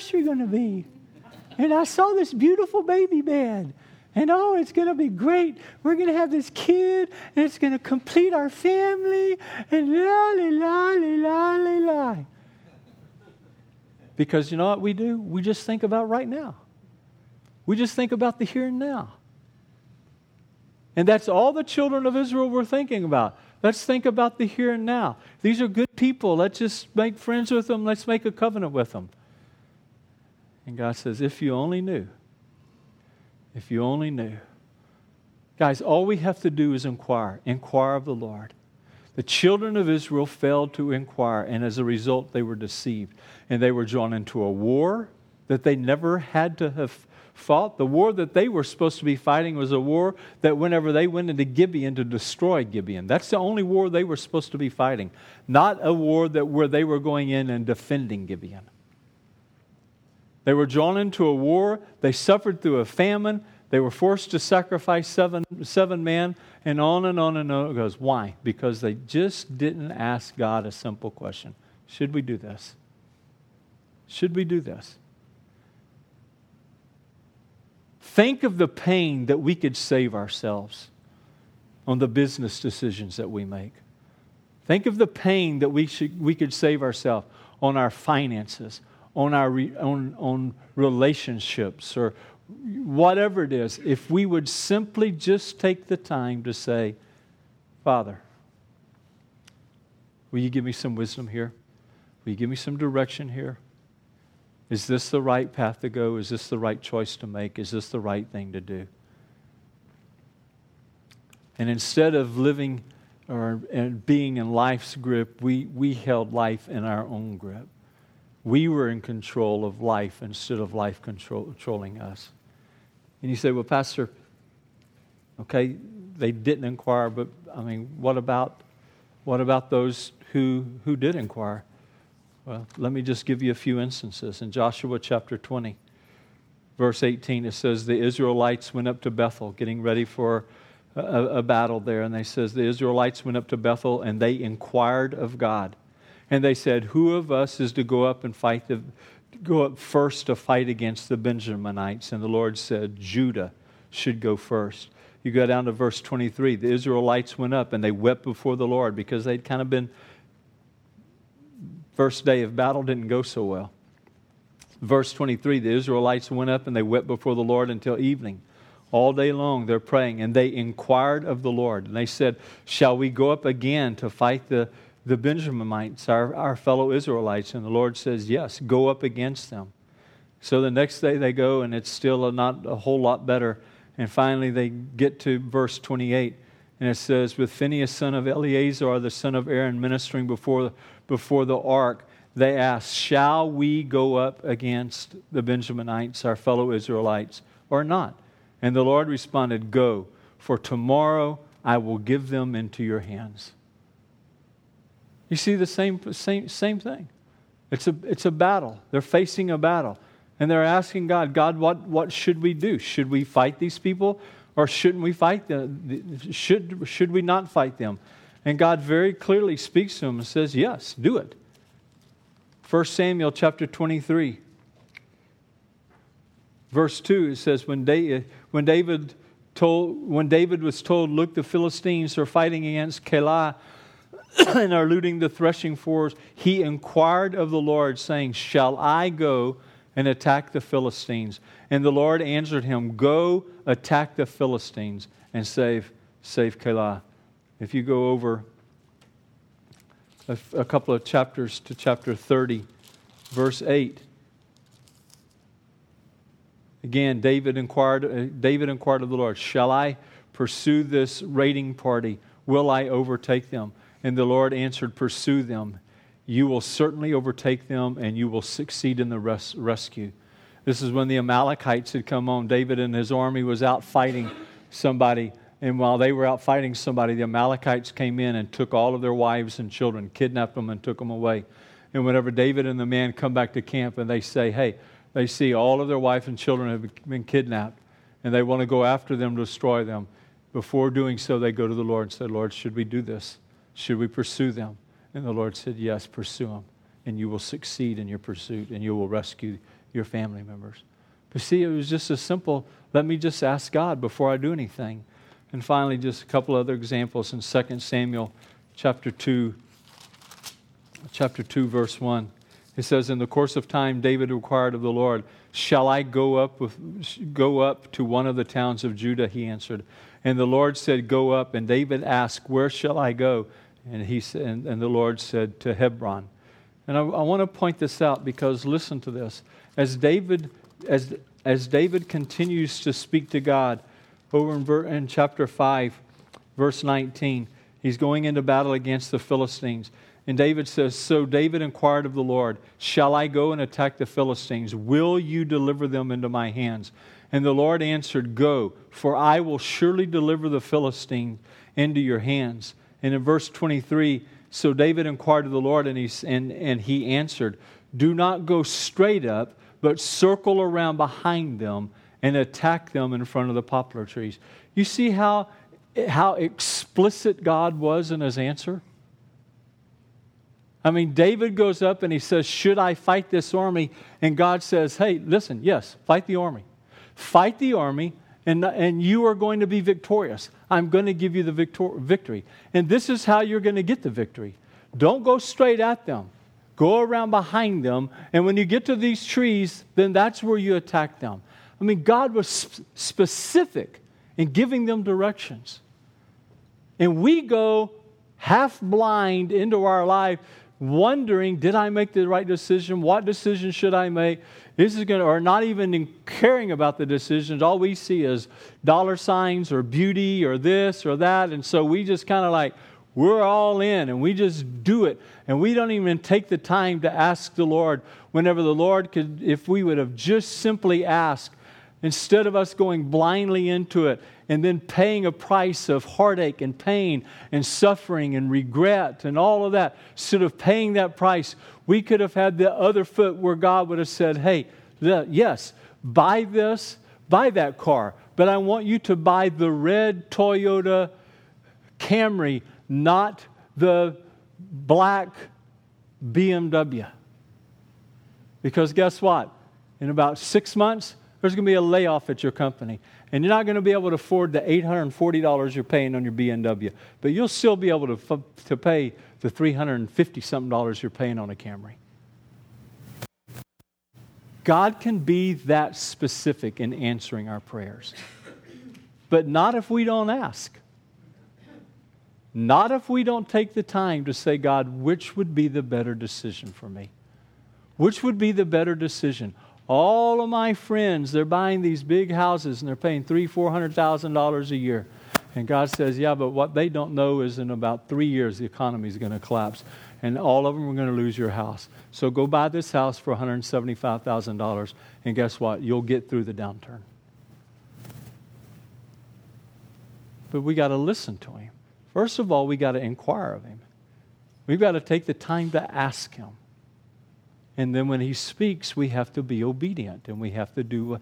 nursery going to be? And I saw this beautiful baby bed. And oh, it's going to be great. We're going to have this kid, and it's going to complete our family. And la, la, la, la. Because you know what we do? We just think about right now. We just think about the here and now. And that's all the children of Israel were thinking about. Let's think about the here and now. These are good people. Let's just make friends with them. Let's make a covenant with them. And God says, if you only knew, if you only knew. Guys, all we have to do is inquire, inquire of the Lord. The children of Israel failed to inquire, and as a result, they were deceived. And they were drawn into a war that they never had to have fought. The war that they were supposed to be fighting was a war that whenever they went into Gibeon to destroy Gibeon, that's the only war they were supposed to be fighting, not a war that where they were going in and defending Gibeon. They were drawn into a war. They suffered through a famine. They were forced to sacrifice seven, seven men, and on and on and on it goes. Why? Because they just didn't ask God a simple question Should we do this? Should we do this? Think of the pain that we could save ourselves on the business decisions that we make. Think of the pain that we, should, we could save ourselves on our finances, on our re, on, on relationships, or whatever it is. If we would simply just take the time to say, Father, will you give me some wisdom here? Will you give me some direction here? Is this the right path to go? Is this the right choice to make? Is this the right thing to do? And instead of living or and being in life's grip, we, we held life in our own grip. We were in control of life instead of life control, controlling us. And you say, well, Pastor, okay, they didn't inquire, but I mean, what about, what about those who, who did inquire? Well, let me just give you a few instances. In Joshua chapter 20, verse 18, it says, The Israelites went up to Bethel, getting ready for a, a battle there. And they says, The Israelites went up to Bethel and they inquired of God. And they said, Who of us is to go up and fight the go up first to fight against the Benjaminites? And the Lord said, Judah should go first. You go down to verse 23. The Israelites went up and they wept before the Lord because they'd kind of been First day of battle didn't go so well. Verse 23 the Israelites went up and they wept before the Lord until evening. All day long they're praying, and they inquired of the Lord. And they said, Shall we go up again to fight the, the Benjaminites, our, our fellow Israelites? And the Lord says, Yes, go up against them. So the next day they go, and it's still a, not a whole lot better. And finally they get to verse 28, and it says, With Phinehas, son of Eleazar, the son of Aaron, ministering before before the ark, they asked, Shall we go up against the Benjaminites, our fellow Israelites, or not? And the Lord responded, Go, for tomorrow I will give them into your hands. You see the same, same, same thing. It's a, it's a battle. They're facing a battle. And they're asking God, God, what, what should we do? Should we fight these people or shouldn't we fight them? Should, should we not fight them? And God very clearly speaks to him and says, Yes, do it. 1 Samuel chapter 23, verse 2, it says, When, David, when, David, told, when David was told, Look, the Philistines are fighting against Keilah and are looting the threshing floors, he inquired of the Lord, saying, Shall I go and attack the Philistines? And the Lord answered him, Go attack the Philistines and save, save Keilah. If you go over a, a couple of chapters to chapter 30, verse 8. Again, David inquired, uh, David inquired of the Lord, Shall I pursue this raiding party? Will I overtake them? And the Lord answered, Pursue them. You will certainly overtake them, and you will succeed in the res- rescue. This is when the Amalekites had come on. David and his army was out fighting somebody. And while they were out fighting somebody, the Amalekites came in and took all of their wives and children, kidnapped them, and took them away. And whenever David and the man come back to camp and they say, hey, they see all of their wife and children have been kidnapped, and they want to go after them destroy them. Before doing so, they go to the Lord and say, Lord, should we do this? Should we pursue them? And the Lord said, Yes, pursue them, and you will succeed in your pursuit, and you will rescue, your family members. But see, it was just as simple let me just ask God before I do anything. And finally, just a couple other examples in 2 Samuel chapter 2, chapter 2, verse 1. It says, In the course of time, David inquired of the Lord, Shall I go up, with, go up to one of the towns of Judah? He answered. And the Lord said, Go up. And David asked, Where shall I go? And, he said, and, and the Lord said, To Hebron. And I, I want to point this out because listen to this. As David, as, as David continues to speak to God over in, in chapter 5, verse 19, he's going into battle against the Philistines. And David says, So David inquired of the Lord, Shall I go and attack the Philistines? Will you deliver them into my hands? And the Lord answered, Go, for I will surely deliver the Philistines into your hands. And in verse 23, so David inquired of the Lord, and he, and, and he answered, Do not go straight up, but circle around behind them and attack them in front of the poplar trees. You see how, how explicit God was in his answer? I mean, David goes up and he says, Should I fight this army? And God says, Hey, listen, yes, fight the army. Fight the army, and, and you are going to be victorious. I'm going to give you the victor- victory. And this is how you're going to get the victory. Don't go straight at them, go around behind them. And when you get to these trees, then that's where you attack them. I mean, God was sp- specific in giving them directions. And we go half blind into our life wondering, did I make the right decision? What decision should I make? This is going to, or not even caring about the decisions. All we see is dollar signs or beauty or this or that. And so we just kind of like, we're all in and we just do it. And we don't even take the time to ask the Lord whenever the Lord could, if we would have just simply asked, instead of us going blindly into it and then paying a price of heartache and pain and suffering and regret and all of that, instead of paying that price, we could have had the other foot where God would have said, Hey, yes, buy this, buy that car, but I want you to buy the red Toyota Camry, not the black BMW. Because guess what? In about six months, there's going to be a layoff at your company. And you're not going to be able to afford the $840 you're paying on your BMW, but you'll still be able to, to pay the 350 something dollars you're paying on a Camry. God can be that specific in answering our prayers, but not if we don't ask. Not if we don't take the time to say, God, which would be the better decision for me? Which would be the better decision? All of my friends, they're buying these big houses and they're paying three, four hundred thousand dollars a year. And God says, Yeah, but what they don't know is in about three years the economy is going to collapse and all of them are going to lose your house. So go buy this house for $175,000 and guess what? You'll get through the downturn. But we got to listen to him. First of all, we got to inquire of him. We've got to take the time to ask him. And then when he speaks, we have to be obedient and we have to do,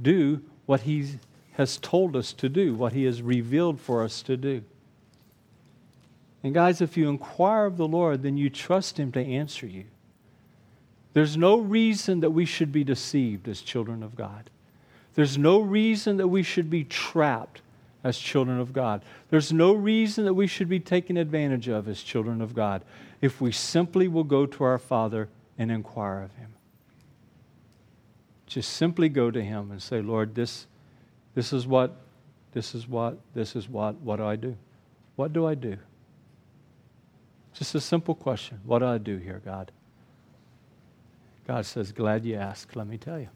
do what he has told us to do, what he has revealed for us to do. And guys, if you inquire of the Lord, then you trust him to answer you. There's no reason that we should be deceived as children of God. There's no reason that we should be trapped as children of God. There's no reason that we should be taken advantage of as children of God if we simply will go to our Father and inquire of Him. Just simply go to Him and say, Lord, this, this is what, this is what, this is what, what do I do? What do I do? Just a simple question. What do I do here, God? God says, Glad you asked, let me tell you.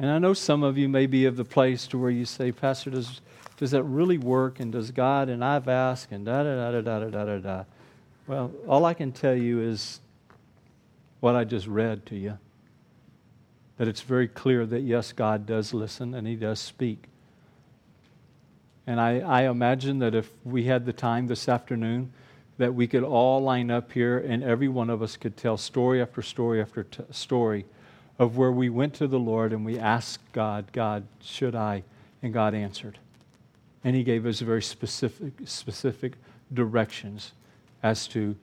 And I know some of you may be of the place to where you say, Pastor, does, does that really work? And does God, and I've asked, and da da da da da da da da. Well, all I can tell you is what I just read to you. That it's very clear that yes, God does listen and He does speak. And I, I imagine that if we had the time this afternoon, that we could all line up here and every one of us could tell story after story after t- story of where we went to the Lord and we asked God, God, should I? And God answered. And He gave us very specific, specific directions as to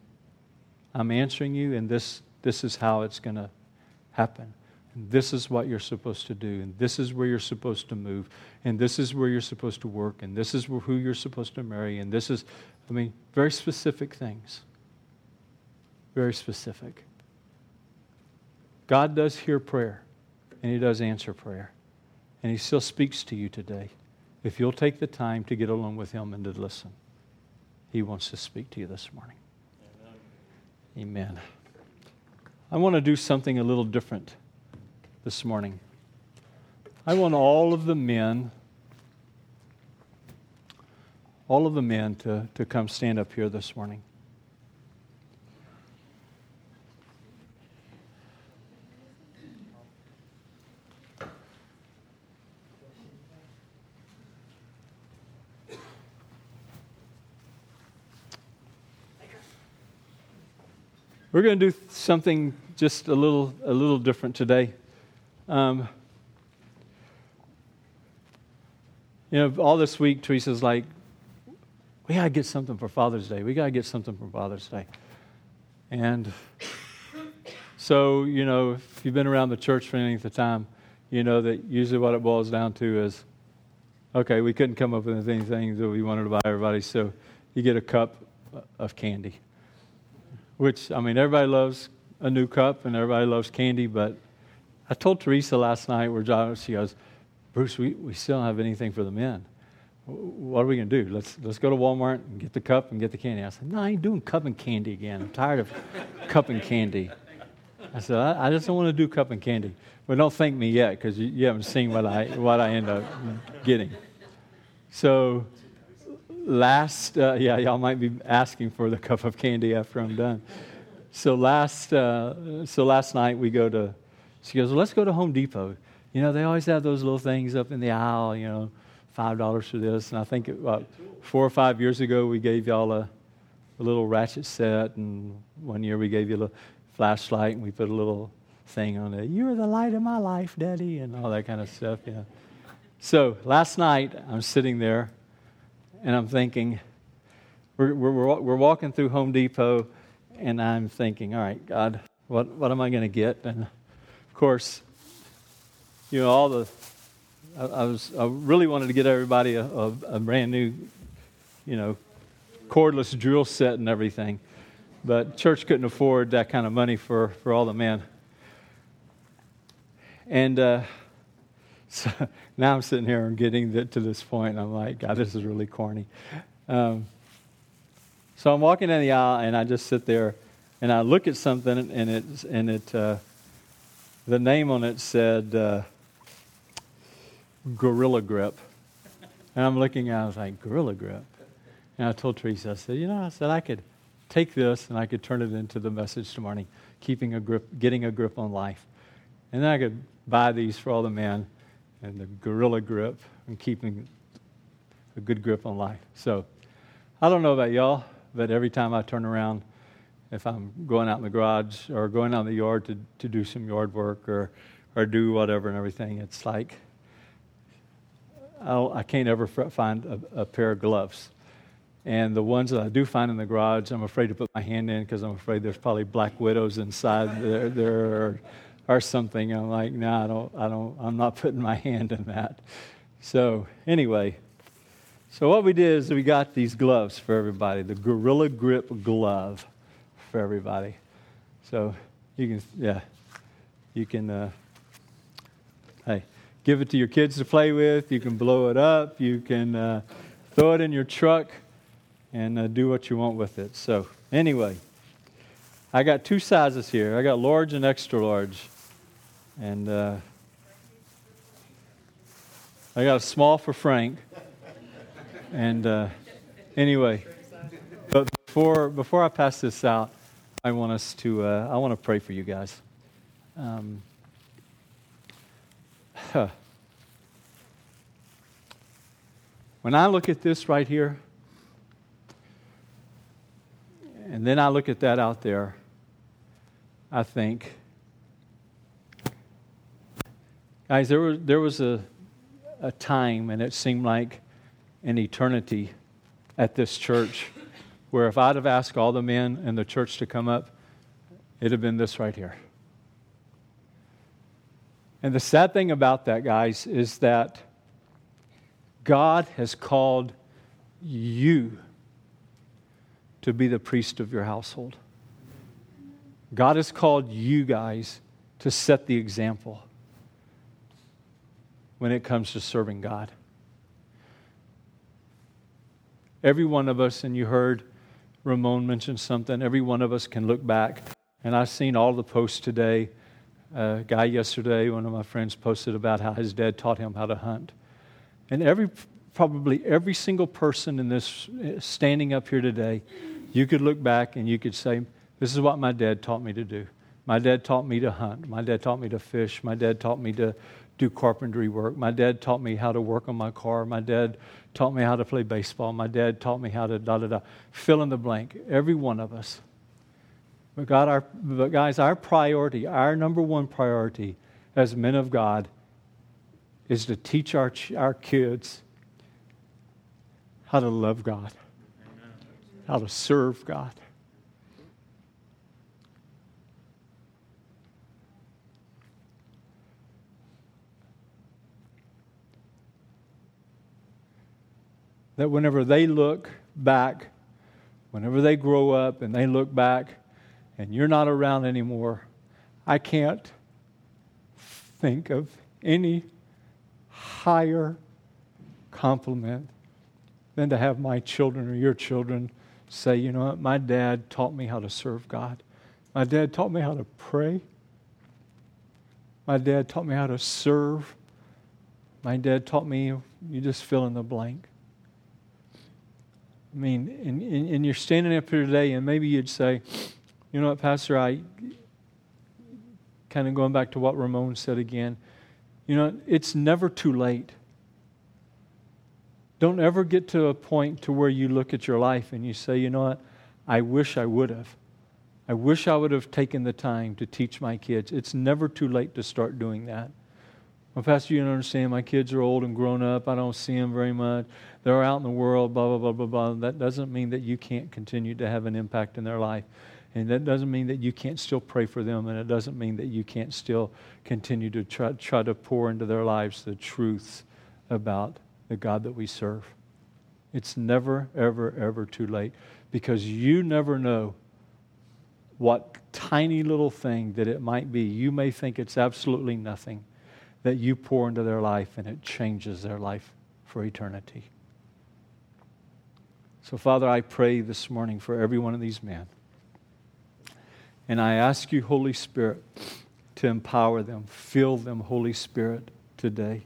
I'm answering you, and this, this is how it's going to happen. And this is what you're supposed to do, and this is where you're supposed to move, and this is where you're supposed to work, and this is who you're supposed to marry, and this is, I mean, very specific things. Very specific. God does hear prayer, and He does answer prayer, and He still speaks to you today. If you'll take the time to get alone with Him and to listen, He wants to speak to you this morning. Amen. Amen. I want to do something a little different this morning. I want all of the men, all of the men to, to come stand up here this morning. We're going to do something just a little, a little different today. Um, you know, all this week, Teresa's like, we got to get something for Father's Day. We got to get something for Father's Day. And so, you know, if you've been around the church for any length of time, you know that usually what it boils down to is okay, we couldn't come up with anything that we wanted to buy everybody, so you get a cup of candy which, I mean, everybody loves a new cup and everybody loves candy, but I told Teresa last night, we're driving, she goes, Bruce, we, we still don't have anything for the men. What are we going to do? Let's, let's go to Walmart and get the cup and get the candy. I said, No, I ain't doing cup and candy again. I'm tired of cup and candy. I said, I, I, just don't want to do cup and candy. But don't thank me yet because you, you haven't seen what I, what I end up getting. So last, uh, yeah, y'all might be asking for the cup of candy after I'm done. So last, uh, so last night we go to, she goes, well, let's go to Home Depot. You know, they always have those little things up in the aisle, you know, $5 for this. And I think about four or five years ago, we gave y'all a, a little ratchet set. And one year we gave you a flashlight and we put a little thing on it. You're the light of my life, Daddy, and all that kind of stuff. Yeah. So last night, I'm sitting there and I'm thinking, we're, we're, we're walking through Home Depot, and I'm thinking, all right, God, what, what am I going to get? And of course, you know, all the, I, I, was, I really wanted to get everybody a, a, a brand new, you know, cordless drill set and everything. But church couldn't afford that kind of money for, for all the men. And uh, so now I'm sitting here and getting to this point, and I'm like, God, this is really corny. Um, so I'm walking down the aisle, and I just sit there, and I look at something, and it, and it, uh, the name on it said uh, Gorilla Grip, and I'm looking, at it, I was like, Gorilla Grip, and I told Teresa, I said, you know, I said I could take this and I could turn it into the message tomorrow, keeping a grip, getting a grip on life, and then I could buy these for all the men and the gorilla grip and keeping a good grip on life. So I don't know about y'all, but every time I turn around, if I'm going out in the garage or going out in the yard to, to do some yard work or, or do whatever and everything, it's like I'll, I can not ever find a, a, pair of gloves. And the ones that I do find in the garage, I'm afraid to put my hand in because I'm afraid there's probably black widows inside there, there or something. I'm like, no, nah, I don't, I don't, I'm not putting my hand in that. So anyway, so what we did is we got these gloves for everybody, the Gorilla Grip glove for everybody. So you can, yeah, you can, uh, hey, give it to your kids to play with. You can blow it up. You can uh, throw it in your truck and uh, do what you want with it. So anyway, I got two sizes here. I got large and extra large. And uh, I got a small for Frank. And uh, anyway, but before before I pass this out, I want us to uh, I want to pray for you guys. Um, huh. When I look at this right here, and then I look at that out there, I think, Guys, there was, there was a, a time, and it seemed like an eternity at this church, where if I'd have asked all the men in the church to come up, it'd have been this right here. And the sad thing about that, guys, is that God has called you to be the priest of your household. God has called you guys to set the example when it comes to serving God. Every one of us, and you heard Ramon mention something, every one of us can look back. And I've seen all the posts today. A guy yesterday, one of my friends posted about how his dad taught him how to hunt. And every, probably every single person in this standing up here today, you could look back and you could say, This is what my dad taught me to do. My dad taught me to hunt. My dad taught me to fish. My dad taught me to do carpentry work. My dad taught me how to work on my car. My dad taught me how to play baseball. My dad taught me how to da da da. Fill in the blank. Every one of us. But God, our but guys, our priority, our number one priority as men of God, is to teach our our kids how to love God, how to serve God. That whenever they look back, whenever they grow up and they look back and you're not around anymore, I can't think of any higher compliment than to have my children or your children say, you know what, my dad taught me how to serve God. My dad taught me how to pray. My dad taught me how to serve. My dad taught me, you just fill in the blank. I mean, and, and, you're standing up here today, and maybe you'd say, you know what, Pastor, I, kind of going back to what Ramon said again, you know, it's never too late. Don't ever get to a point to where you look at your life and you say, you know what, I wish I would have. I wish I would have taken the time to teach my kids. It's never too late to start doing that. Well, Pastor, you don't understand. My kids are old and grown up. I don't see them very much. They're out in the world, blah, blah, blah, blah, blah. That doesn't mean that you can't continue to have an impact in their life. And that doesn't mean that you can't still pray for them. And it doesn't mean that you can't still continue to try, try to pour into their lives the truths about the God that we serve. It's never, ever, ever too late because you never know what tiny little thing that it might be. You may think it's absolutely nothing that you pour into their life and it changes their life for eternity. So, Father, I pray this morning for every one of these men. And I ask you, Holy Spirit, to empower them, fill them, Holy Spirit, today.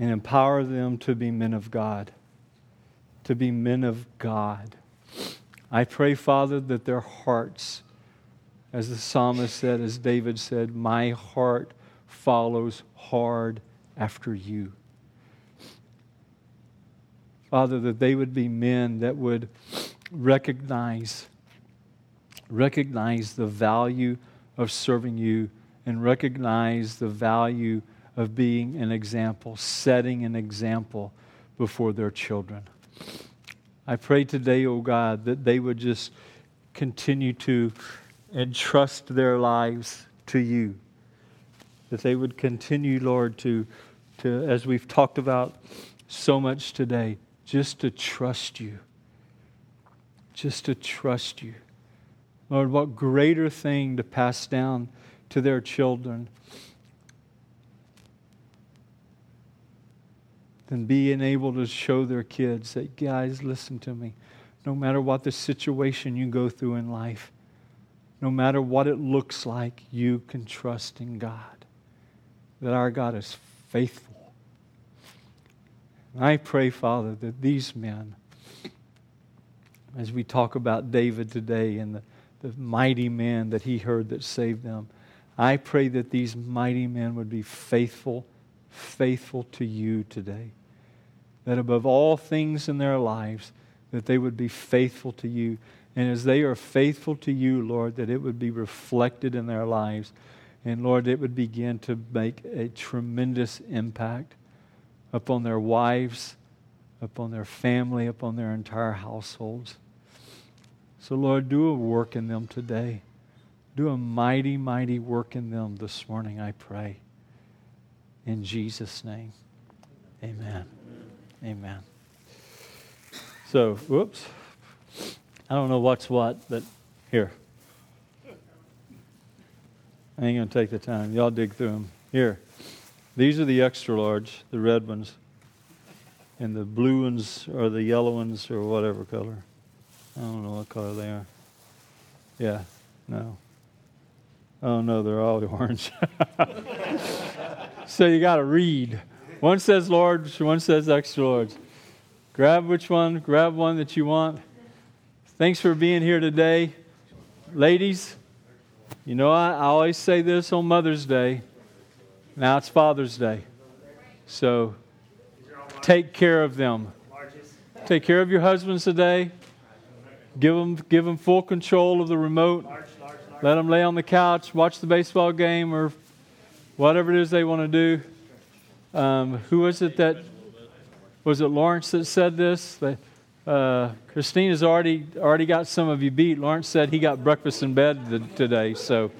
And empower them to be men of God, to be men of God. I pray, Father, that their hearts, as the psalmist said, as David said, my heart follows hard after you. Father, that they would be men that would recognize recognize the value of serving you and recognize the value of being an example, setting an example before their children. I pray today, O oh God, that they would just continue to entrust their lives to you that they would continue, Lord, to, to, as we've talked about so much today, just to trust you. Just to trust you. Lord, what greater thing to pass down to their children than being able to show their kids that, guys, listen to me. No matter what the situation you go through in life, no matter what it looks like, you can trust in God that our God is faithful. And I pray, Father, that these men, as we talk about David today and the, the mighty men that he heard that saved them, I pray that these mighty men would be faithful, faithful to you today. That above all things in their lives, that they would be faithful to you. And as they are faithful to you, Lord, that it would be reflected in their lives and Lord, it would begin to make a tremendous impact upon their wives, upon their family, upon their entire households. So, Lord, do a work in them today. Do a mighty, mighty work in them this morning, I pray. In Jesus' name. Amen. Amen. So, whoops. I don't know what's what, but here. I ain't going to take the time. Y'all dig through them. Here. These are the extra large, the red ones. And the blue ones or the yellow ones or whatever color. I don't know what color they are. Yeah, no. Oh, no, they're all orange. so you got to read. One says large, one says extra large. Grab which one, grab one that you want. Thanks for being here today. Ladies, you know, I, I always say this on Mother's Day. Now it's Father's Day. So take care of them. Take care of your husbands today. Give them, give them full control of the remote. Let them lay on the couch, watch the baseball game, or whatever it is they want to do. Um, who was it that was it Lawrence that said this? That, uh, Christina's already already got some of you beat. Lawrence said he got breakfast in bed today, so